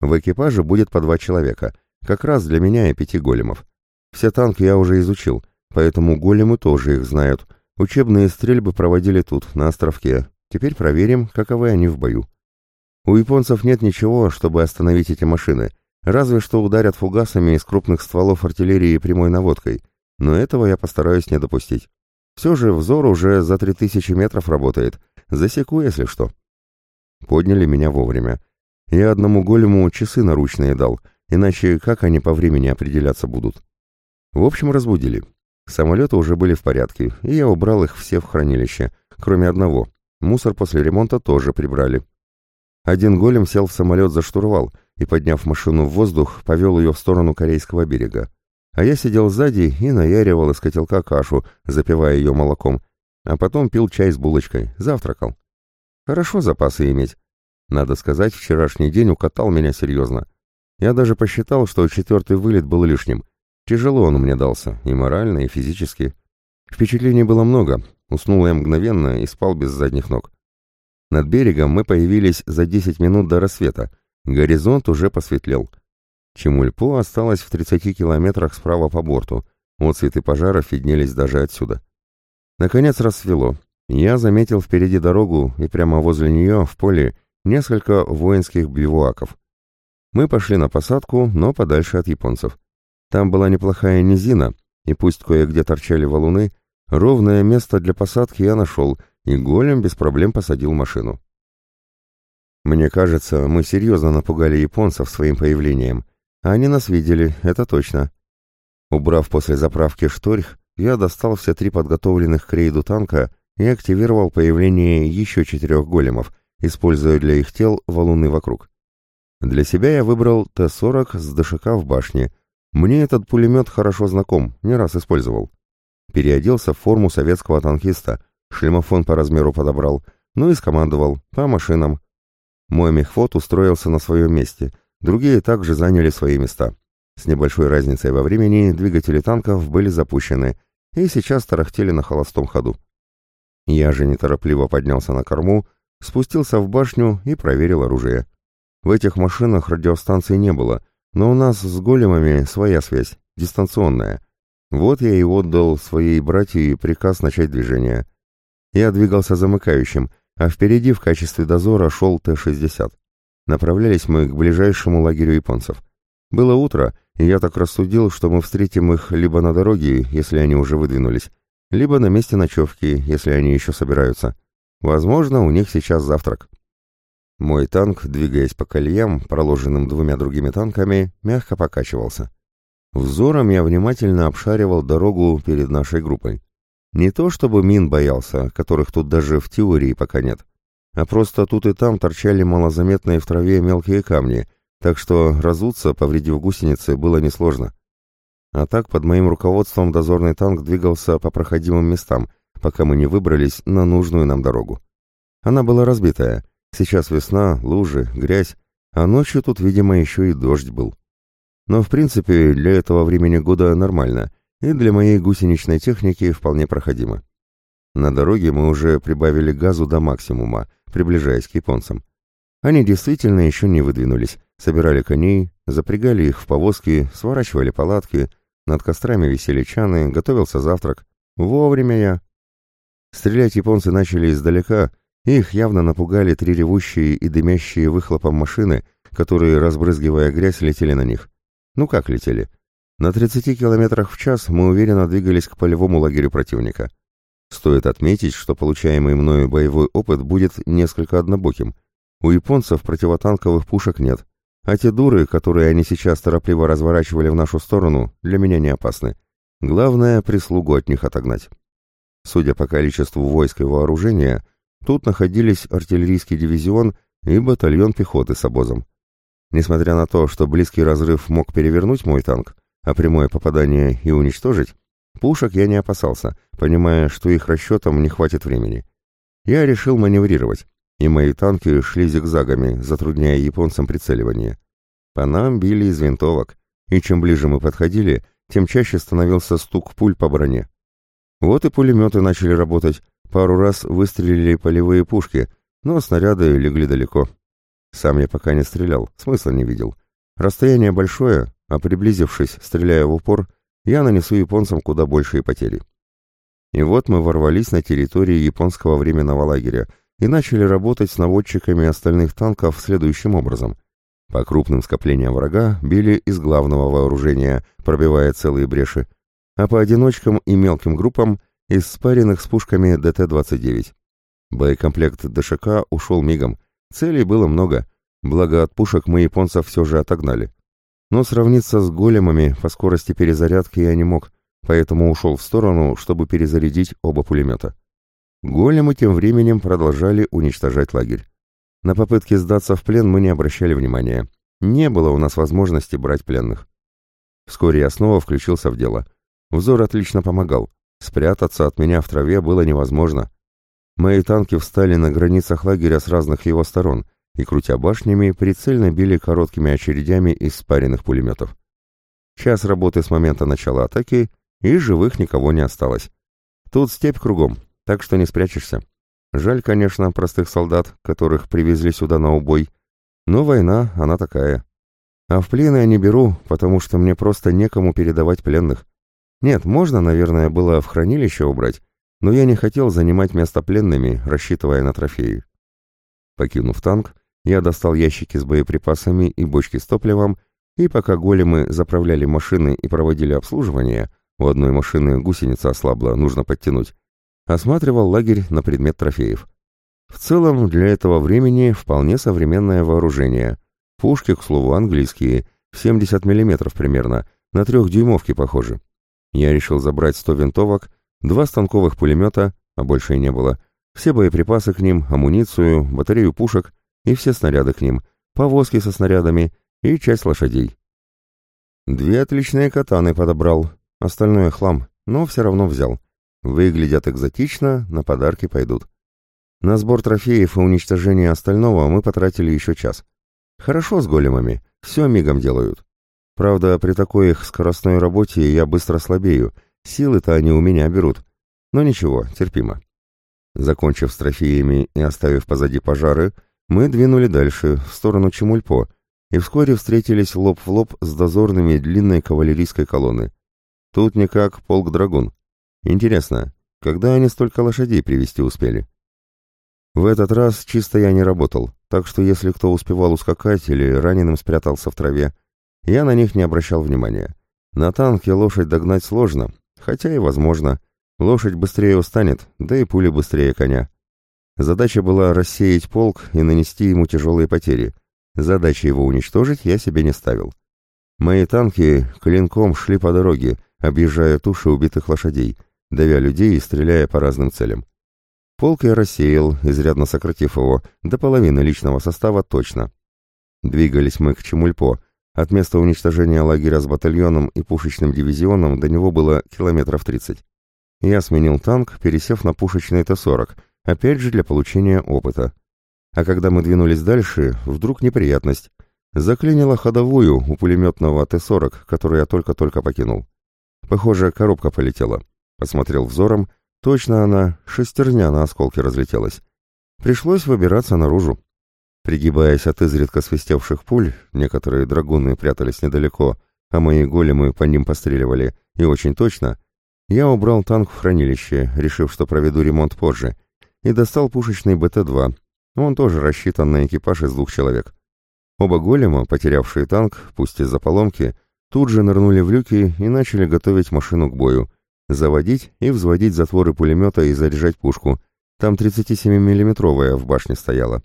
S1: В экипаже будет по два человека, как раз для меня и пяти големов. Все танки я уже изучил, поэтому големы тоже их знают. Учебные стрельбы проводили тут, на островке, Теперь проверим, каковы они в бою. У японцев нет ничего, чтобы остановить эти машины, разве что ударят фугасами из крупных стволов артиллерии прямой наводкой, но этого я постараюсь не допустить. Все же взор уже за три тысячи метров работает, засеку, если что. Подняли меня вовремя. Я одному голему часы наручные дал, иначе как они по времени определяться будут? В общем, разбудили. Самолеты уже были в порядке, и я убрал их все в хранилище, кроме одного — Мусор после ремонта тоже прибрали. Один голем сел в самолет за штурвал и, подняв машину в воздух, повел ее в сторону корейского берега. А я сидел сзади и наяривал из котелка кашу, запивая ее молоком, а потом пил чай с булочкой, завтракал. Хорошо запасы иметь. Надо сказать, вчерашний день укатал меня серьезно. Я даже посчитал, что четвертый вылет был лишним. Тяжело он мне дался, и морально, и физически. Впечатлений было много, уснул я мгновенно и спал без задних ног. Над берегом мы появились за 10 минут до рассвета. Горизонт уже посветлел. Чемульпо осталось в 30 километрах справа по борту. Отцветы пожаров виднелись даже отсюда. Наконец рассвело. Я заметил впереди дорогу, и прямо возле нее, в поле, несколько воинских бивуаков. Мы пошли на посадку, но подальше от японцев. Там была неплохая низина, и пусть кое-где торчали валуны, ровное место для посадки я нашел — и голем без проблем посадил машину. Мне кажется, мы серьезно напугали японцев своим появлением. Они нас видели, это точно. Убрав после заправки шторх, я достал все три подготовленных к рейду танка и активировал появление еще четырех големов, используя для их тел валуны вокруг. Для себя я выбрал Т-40 с ДШК в башне. Мне этот пулемет хорошо знаком, не раз использовал. Переоделся в форму советского танкиста, Шлемофон по размеру подобрал, ну и скомандовал, по машинам. Мой мехвод устроился на своем месте, другие также заняли свои места. С небольшой разницей во времени двигатели танков были запущены и сейчас тарахтели на холостом ходу. Я же неторопливо поднялся на корму, спустился в башню и проверил оружие. В этих машинах радиостанций не было, но у нас с големами своя связь, дистанционная. Вот я и отдал своей братье приказ начать движение. Я двигался замыкающим, а впереди в качестве дозора шел Т-60. Направлялись мы к ближайшему лагерю японцев. Было утро, и я так рассудил, что мы встретим их либо на дороге, если они уже выдвинулись, либо на месте ночевки, если они еще собираются. Возможно, у них сейчас завтрак. Мой танк, двигаясь по колеям, проложенным двумя другими танками, мягко покачивался. Взором я внимательно обшаривал дорогу перед нашей группой. Не то чтобы мин боялся, которых тут даже в теории пока нет, а просто тут и там торчали малозаметные в траве мелкие камни, так что разуться, повредив гусеницы, было несложно. А так под моим руководством дозорный танк двигался по проходимым местам, пока мы не выбрались на нужную нам дорогу. Она была разбитая. Сейчас весна, лужи, грязь, а ночью тут, видимо, еще и дождь был. Но в принципе для этого времени года нормально, и для моей гусеничной техники вполне проходимо. На дороге мы уже прибавили газу до максимума, приближаясь к японцам. Они действительно еще не выдвинулись, собирали коней, запрягали их в повозки, сворачивали палатки, над кострами висели чаны, готовился завтрак. Вовремя я. Стрелять японцы начали издалека, их явно напугали три ревущие и дымящие выхлопом машины, которые, разбрызгивая грязь, летели на них. Ну как летели? На 30 километрах в час мы уверенно двигались к полевому лагерю противника. Стоит отметить, что получаемый мною боевой опыт будет несколько однобоким. У японцев противотанковых пушек нет, а те дуры, которые они сейчас торопливо разворачивали в нашу сторону, для меня не опасны. Главное, прислугу от них отогнать. Судя по количеству войск и вооружения, тут находились артиллерийский дивизион и батальон пехоты с обозом. Несмотря на то, что близкий разрыв мог перевернуть мой танк, а прямое попадание и уничтожить, пушек я не опасался, понимая, что их расчетам не хватит времени. Я решил маневрировать, и мои танки шли зигзагами, затрудняя японцам прицеливание. По нам били из винтовок, и чем ближе мы подходили, тем чаще становился стук пуль по броне. Вот и пулеметы начали работать, пару раз выстрелили полевые пушки, но снаряды легли далеко. Сам я пока не стрелял, смысла не видел. Расстояние большое, а приблизившись, стреляя в упор, я нанесу японцам куда большие потери. И вот мы ворвались на территорию японского временного лагеря и начали работать с наводчиками остальных танков следующим образом. По крупным скоплениям врага били из главного вооружения, пробивая целые бреши, а по одиночкам и мелким группам из спаренных с пушками ДТ-29. Боекомплект ДШК ушел мигом, целей было много, благо от пушек мы японцев все же отогнали. Но сравниться с големами по скорости перезарядки я не мог, поэтому ушел в сторону, чтобы перезарядить оба пулемета. Големы тем временем продолжали уничтожать лагерь. На попытки сдаться в плен мы не обращали внимания. Не было у нас возможности брать пленных. Вскоре я снова включился в дело. Взор отлично помогал. Спрятаться от меня в траве было невозможно. Мои танки встали на границах лагеря с разных его сторон и, крутя башнями, прицельно били короткими очередями из спаренных пулеметов. Час работы с момента начала атаки, и живых никого не осталось. Тут степь кругом, так что не спрячешься. Жаль, конечно, простых солдат, которых привезли сюда на убой, но война, она такая. А в плен я не беру, потому что мне просто некому передавать пленных. Нет, можно, наверное, было в хранилище убрать, но я не хотел занимать место пленными, рассчитывая на трофеи. Покинув танк, я достал ящики с боеприпасами и бочки с топливом, и пока големы заправляли машины и проводили обслуживание, у одной машины гусеница ослабла, нужно подтянуть, осматривал лагерь на предмет трофеев. В целом, для этого времени вполне современное вооружение. Пушки, к слову, английские, 70 мм примерно, на трехдюймовке похожи. Я решил забрать 100 винтовок, два станковых пулемета, а больше и не было, все боеприпасы к ним, амуницию, батарею пушек и все снаряды к ним, повозки со снарядами и часть лошадей. Две отличные катаны подобрал, остальное хлам, но все равно взял. Выглядят экзотично, на подарки пойдут. На сбор трофеев и уничтожение остального мы потратили еще час. Хорошо с големами, все мигом делают. Правда, при такой их скоростной работе я быстро слабею, силы-то они у меня берут. Но ничего, терпимо. Закончив с трофеями и оставив позади пожары, мы двинули дальше, в сторону Чемульпо, и вскоре встретились лоб в лоб с дозорными длинной кавалерийской колонны. Тут никак полк драгун. Интересно, когда они столько лошадей привести успели? В этот раз чисто я не работал, так что если кто успевал ускакать или раненым спрятался в траве, я на них не обращал внимания. На танке лошадь догнать сложно, хотя и возможно. Лошадь быстрее устанет, да и пули быстрее коня. Задача была рассеять полк и нанести ему тяжелые потери. Задачи его уничтожить я себе не ставил. Мои танки клинком шли по дороге, объезжая туши убитых лошадей, давя людей и стреляя по разным целям. Полк я рассеял, изрядно сократив его, до половины личного состава точно. Двигались мы к Чемульпо. От места уничтожения лагеря с батальоном и пушечным дивизионом до него было километров 30. Я сменил танк, пересев на пушечный Т-40, опять же для получения опыта. А когда мы двинулись дальше, вдруг неприятность. Заклинило ходовую у пулеметного Т-40, который я только-только покинул. Похоже, коробка полетела. Посмотрел взором Точно она, шестерня на осколки разлетелась. Пришлось выбираться наружу. Пригибаясь от изредка свистевших пуль, некоторые драгуны прятались недалеко, а мои големы по ним постреливали, и очень точно, я убрал танк в хранилище, решив, что проведу ремонт позже, и достал пушечный БТ-2. Он тоже рассчитан на экипаж из двух человек. Оба голема, потерявшие танк, пусть из-за поломки, тут же нырнули в люки и начали готовить машину к бою, заводить и взводить затворы пулемета и заряжать пушку. Там 37-миллиметровая в башне стояла.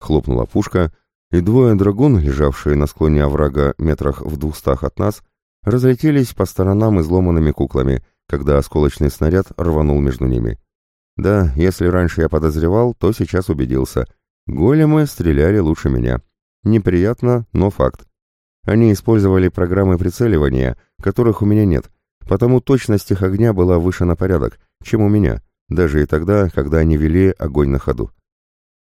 S1: Хлопнула пушка, и двое драгун, лежавшие на склоне оврага метрах в двухстах от нас, разлетелись по сторонам изломанными куклами, когда осколочный снаряд рванул между ними. Да, если раньше я подозревал, то сейчас убедился. Големы стреляли лучше меня. Неприятно, но факт. Они использовали программы прицеливания, которых у меня нет, Потому точность их огня была выше на порядок, чем у меня, даже и тогда, когда они вели огонь на ходу.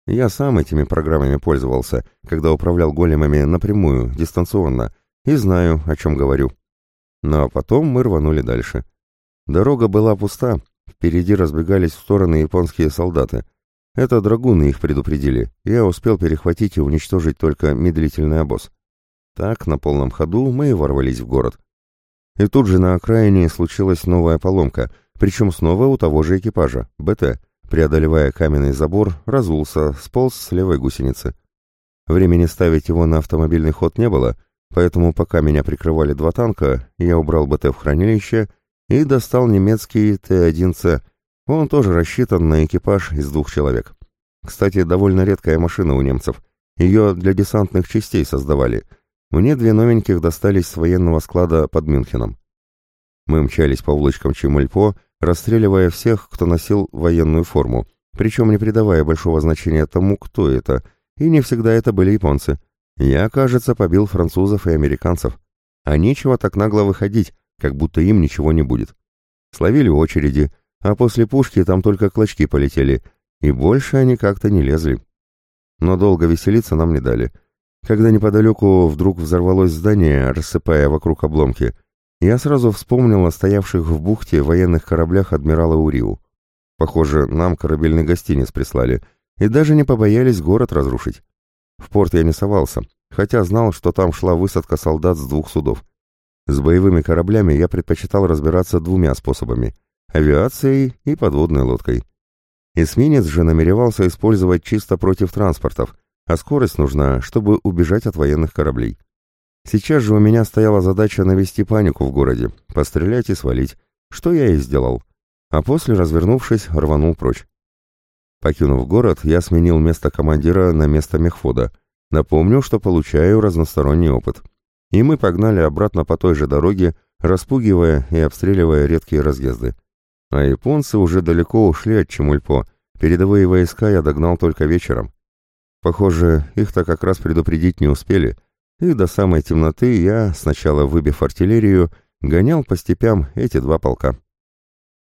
S1: Я сам этими программами пользовался, когда управлял големами напрямую, дистанционно, и знаю, о чем говорю. Но потом мы рванули дальше. Дорога была пуста, впереди разбегались в стороны японские солдаты. Это драгуны их предупредили, я успел перехватить и уничтожить только медлительный обоз. Так, на полном ходу мы и ворвались в город. И тут же на окраине случилась новая поломка, причем снова у того же экипажа, БТ, преодолевая каменный забор, разулся, сполз с левой гусеницы. Времени ставить его на автомобильный ход не было, поэтому пока меня прикрывали два танка, я убрал БТ в хранилище и достал немецкий Т-1Ц. Он тоже рассчитан на экипаж из двух человек. Кстати, довольно редкая машина у немцев. Ее для десантных частей создавали — мне две новеньких достались с военного склада под Мюнхеном. Мы мчались по улочкам Чемульпо, расстреливая всех, кто носил военную форму, причем не придавая большого значения тому, кто это, и не всегда это были японцы. Я, кажется, побил французов и американцев. А нечего так нагло выходить, как будто им ничего не будет. Словили очереди, а после пушки там только клочки полетели, и больше они как-то не лезли. Но долго веселиться нам не дали. Когда неподалеку вдруг взорвалось здание, рассыпая вокруг обломки, я сразу вспомнил о стоявших в бухте военных кораблях адмирала Уриу. Похоже, нам корабельный гостиниц прислали, и даже не побоялись город разрушить. В порт я не совался, хотя знал, что там шла высадка солдат с двух судов. С боевыми кораблями я предпочитал разбираться двумя способами — авиацией и подводной лодкой. Эсминец же намеревался использовать чисто против транспортов, а скорость нужна, чтобы убежать от военных кораблей. Сейчас же у меня стояла задача навести панику в городе, пострелять и свалить, что я и сделал. А после, развернувшись, рванул прочь. Покинув город, я сменил место командира на место мехфода. Напомню, что получаю разносторонний опыт. И мы погнали обратно по той же дороге, распугивая и обстреливая редкие разъезды. А японцы уже далеко ушли от Чемульпо. Передовые войска я догнал только вечером. Похоже, их-то как раз предупредить не успели, и до самой темноты я, сначала выбив артиллерию, гонял по степям эти два полка.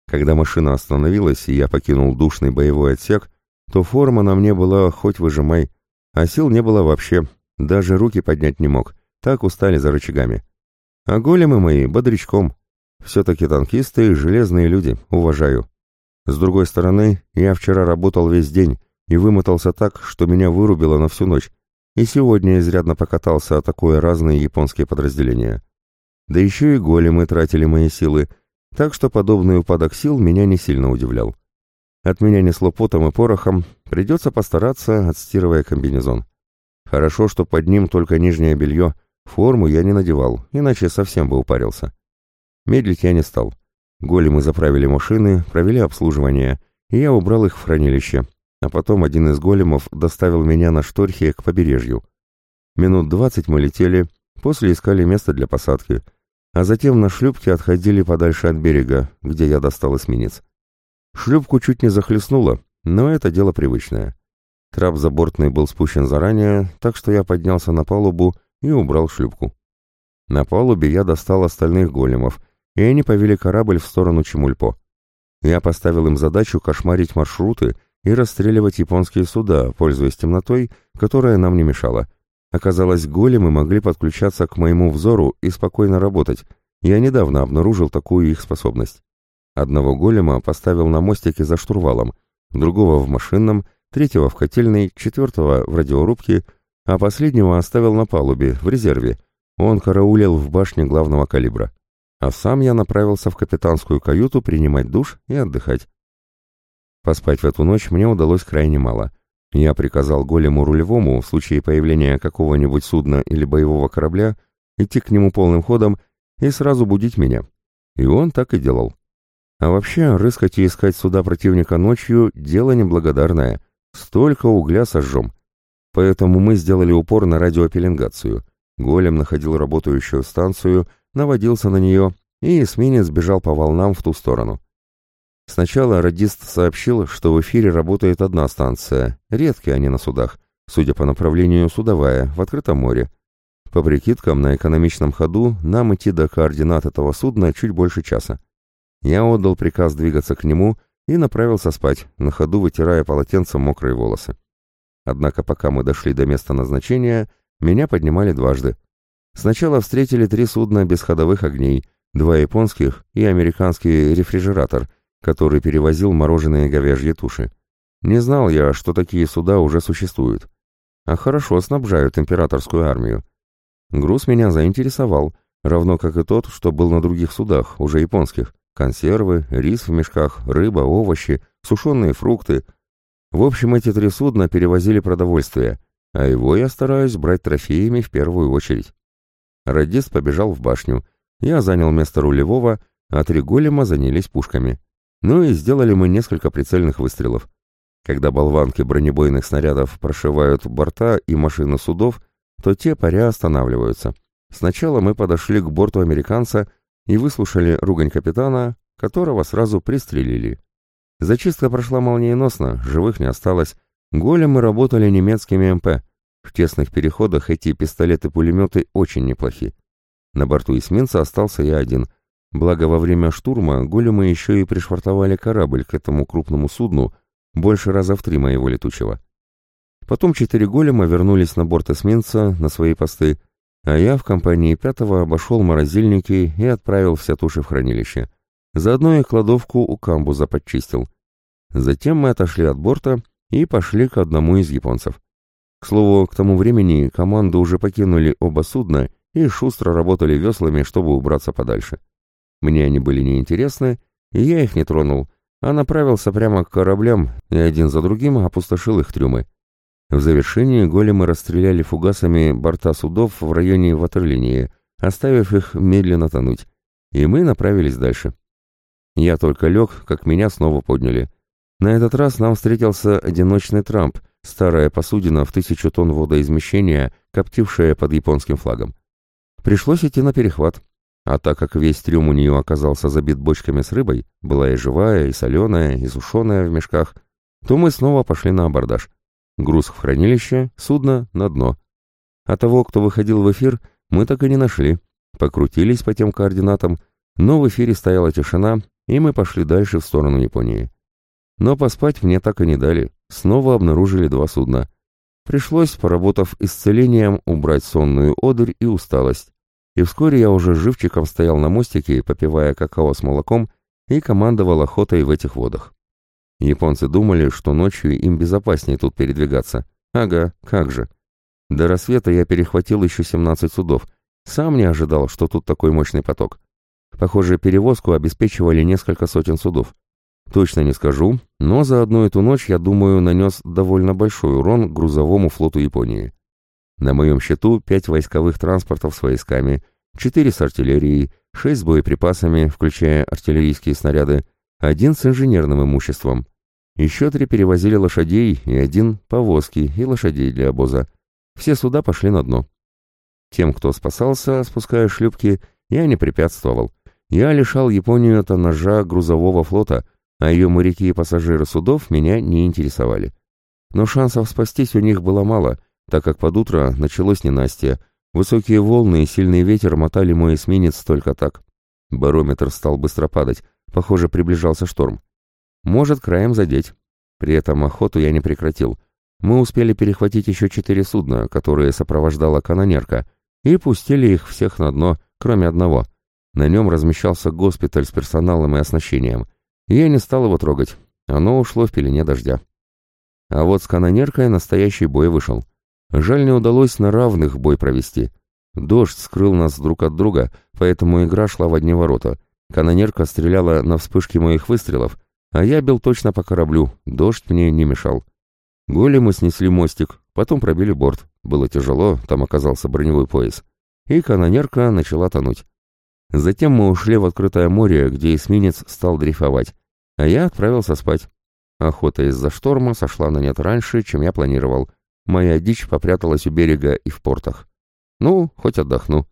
S1: Когда машина остановилась, и я покинул душный боевой отсек, то форма на мне была хоть выжимай, а сил не было вообще, даже руки поднять не мог, так устали за рычагами. А големы мои бодрячком. Все-таки танкисты и железные люди, уважаю. С другой стороны, я вчера работал весь день и вымотался так, что меня вырубило на всю ночь, и сегодня изрядно покатался, атакуя разные японские подразделения. Да еще и големы тратили мои силы, так что подобный упадок сил меня не сильно удивлял. От меня несло потом и порохом, придется постараться, отстирывая комбинезон. Хорошо, что под ним только нижнее белье, форму я не надевал, иначе совсем бы упарился. Медлить я не стал. Големы заправили машины, провели обслуживание, и я убрал их в хранилище, а потом один из големов доставил меня на шторхе к побережью. Минут двадцать мы летели, после искали место для посадки — а затем на шлюпке отходили подальше от берега, где я достал эсминец. Шлюпку чуть не захлестнуло, но это дело привычное. Трап забортный был спущен заранее, так что я поднялся на палубу и убрал шлюпку. На палубе я достал остальных големов, и они повели корабль в сторону Чемульпо. Я поставил им задачу кошмарить маршруты и расстреливать японские суда, пользуясь темнотой, которая нам не мешала — Оказалось, големы могли подключаться к моему взору и спокойно работать. Я недавно обнаружил такую их способность. Одного голема поставил на мостике за штурвалом, другого в машинном, третьего в котельной, четвертого в радиорубке, а последнего оставил на палубе, в резерве. Он караулил в башне главного калибра. А сам я направился в капитанскую каюту принимать душ и отдыхать. Поспать в эту ночь мне удалось крайне мало — я приказал голему рулевому в случае появления какого-нибудь судна или боевого корабля идти к нему полным ходом и сразу будить меня. И он так и делал. А вообще, рыскать и искать суда противника ночью – дело неблагодарное. Столько угля сожжем. Поэтому мы сделали упор на радиопеленгацию. Голем находил работающую станцию, наводился на нее, и эсминец бежал по волнам в ту сторону. Сначала радист сообщил, что в эфире работает одна станция, редкие они на судах, судя по направлению судовая, в открытом море. По прикидкам, на экономичном ходу нам идти до координат этого судна чуть больше часа. Я отдал приказ двигаться к нему и направился спать, на ходу вытирая полотенцем мокрые волосы. Однако пока мы дошли до места назначения, меня поднимали дважды. Сначала встретили три судна без ходовых огней, два японских и американский рефрижератор — который перевозил мороженые говяжьи туши. Не знал я, что такие суда уже существуют. А хорошо снабжают императорскую армию. Груз меня заинтересовал, равно как и тот, что был на других судах, уже японских. Консервы, рис в мешках, рыба, овощи, сушеные фрукты. В общем, эти три судна перевозили продовольствие, а его я стараюсь брать трофеями в первую очередь. Радист побежал в башню. Я занял место рулевого, а три голема занялись пушками. Ну и сделали мы несколько прицельных выстрелов. Когда болванки бронебойных снарядов прошивают борта и машины судов, то те паря останавливаются. Сначала мы подошли к борту американца и выслушали ругань капитана, которого сразу пристрелили. Зачистка прошла молниеносно, живых не осталось, Големы работали немецкими МП. В тесных переходах эти пистолеты-пулеметы очень неплохи. На борту эсминца остался я один. Благо, во время штурма големы еще и пришвартовали корабль к этому крупному судну, больше раза в три моего летучего. Потом четыре голема вернулись на борт эсминца, на свои посты, а я в компании пятого обошел морозильники и отправил все туши в хранилище. Заодно и кладовку у камбуза подчистил. Затем мы отошли от борта и пошли к одному из японцев. К слову, к тому времени команду уже покинули оба судна и шустро работали веслами, чтобы убраться подальше. Мне они были неинтересны, и я их не тронул, а направился прямо к кораблям и один за другим опустошил их трюмы. В завершении големы расстреляли фугасами борта судов в районе ватерлинии, оставив их медленно тонуть, и мы направились дальше. Я только лег, как меня снова подняли. На этот раз нам встретился одиночный Трамп, старая посудина в тысячу тонн водоизмещения, коптившая под японским флагом. Пришлось идти на перехват, а так как весь трюм у нее оказался забит бочками с рыбой, была и живая, и соленая, и сушеная в мешках, то мы снова пошли на абордаж. Груз в хранилище, судно на дно. А того, кто выходил в эфир, мы так и не нашли. Покрутились по тем координатам, но в эфире стояла тишина, и мы пошли дальше в сторону Японии. Но поспать мне так и не дали. Снова обнаружили два судна. Пришлось, поработав исцелением, убрать сонную одурь и усталость. И вскоре я уже живчиком стоял на мостике, попивая какао с молоком, и командовал охотой в этих водах. Японцы думали, что ночью им безопаснее тут передвигаться. Ага, как же. До рассвета я перехватил еще 17 судов. Сам не ожидал, что тут такой мощный поток. Похоже, перевозку обеспечивали несколько сотен судов. Точно не скажу, но за одну эту ночь, я думаю, нанес довольно большой урон грузовому флоту Японии. На моем счету пять войсковых транспортов с войсками, четыре с артиллерией, шесть с боеприпасами, включая артиллерийские снаряды, один с инженерным имуществом. Еще три перевозили лошадей и один — повозки и лошадей для обоза. Все суда пошли на дно. Тем, кто спасался, спуская шлюпки, я не препятствовал. Я лишал Японию от ножа грузового флота, а ее моряки и пассажиры судов меня не интересовали. Но шансов спастись у них было мало, так как под утро началось ненастье, высокие волны и сильный ветер мотали мой эсминец только так. Барометр стал быстро падать, похоже, приближался шторм. Может, краем задеть. При этом охоту я не прекратил. Мы успели перехватить еще четыре судна, которые сопровождала канонерка, и пустили их всех на дно, кроме одного. На нем размещался госпиталь с персоналом и оснащением. Я не стал его трогать. Оно ушло в пелене дождя. А вот с канонеркой настоящий бой вышел. Жаль, не удалось на равных бой провести. Дождь скрыл нас друг от друга, поэтому игра шла в одни ворота. Канонерка стреляла на вспышки моих выстрелов, а я бил точно по кораблю, дождь мне не мешал. Големы снесли мостик, потом пробили борт. Было тяжело, там оказался броневой пояс. И канонерка начала тонуть. Затем мы ушли в открытое море, где эсминец стал дрейфовать, а я отправился спать. Охота из-за шторма сошла на нет раньше, чем я планировал. Моя дичь попряталась у берега и в портах. Ну, хоть отдохну.